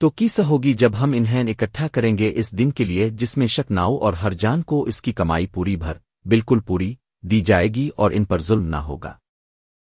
تو کیسا ہوگی جب ہم انہیں اکٹھا کریں گے اس دن کے لیے جس میں شک ناؤ اور ہر جان کو اس کی کمائی پوری بھر، بالکل پوری، دی جائے گی اور ان پر ظلم نہ ہوگا۔